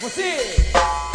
Musik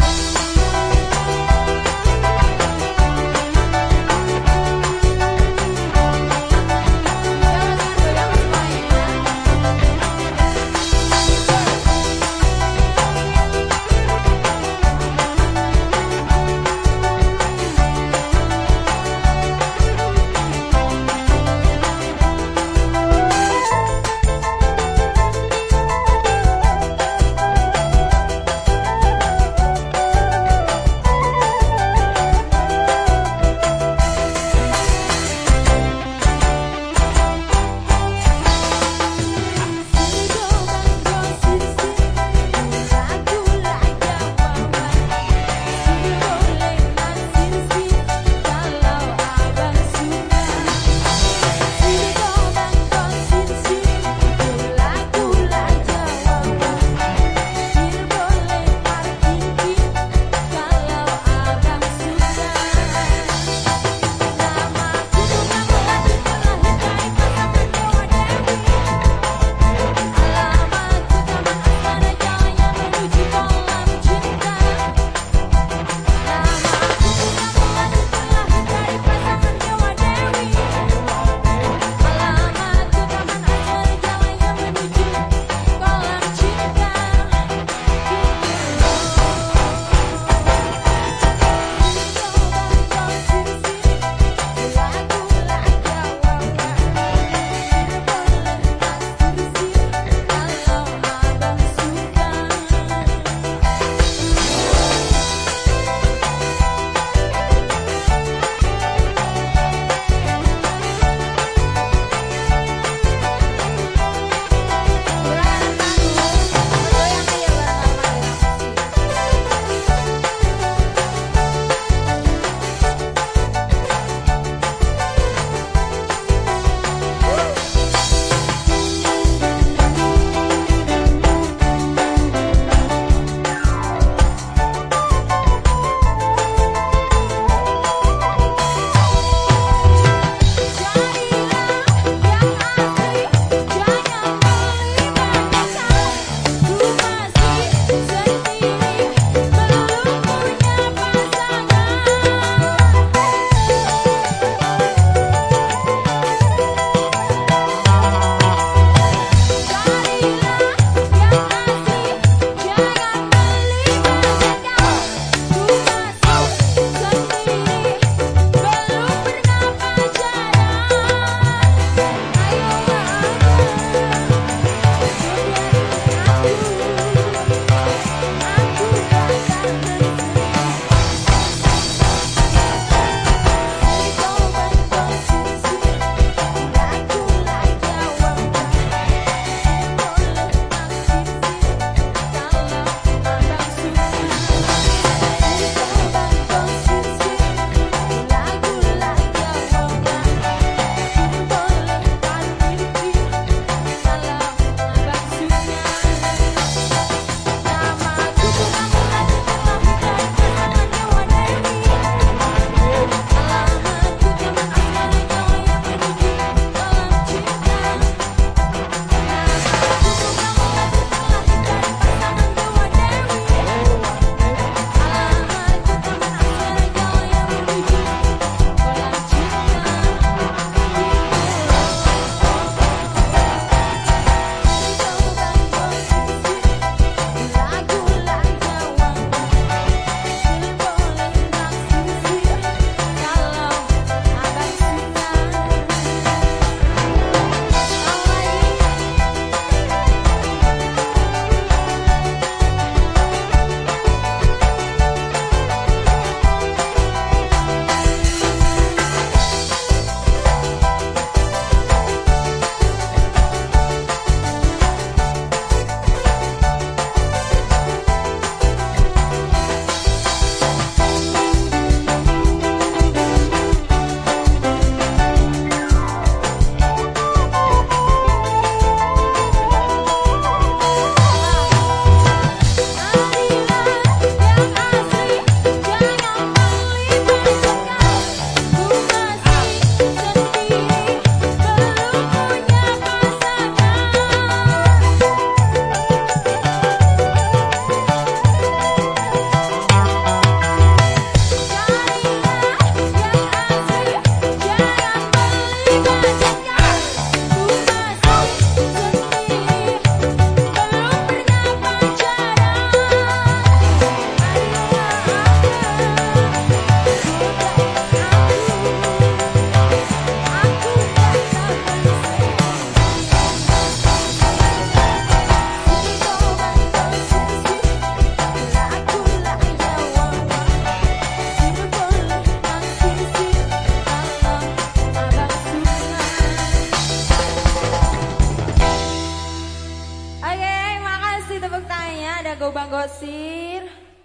sí.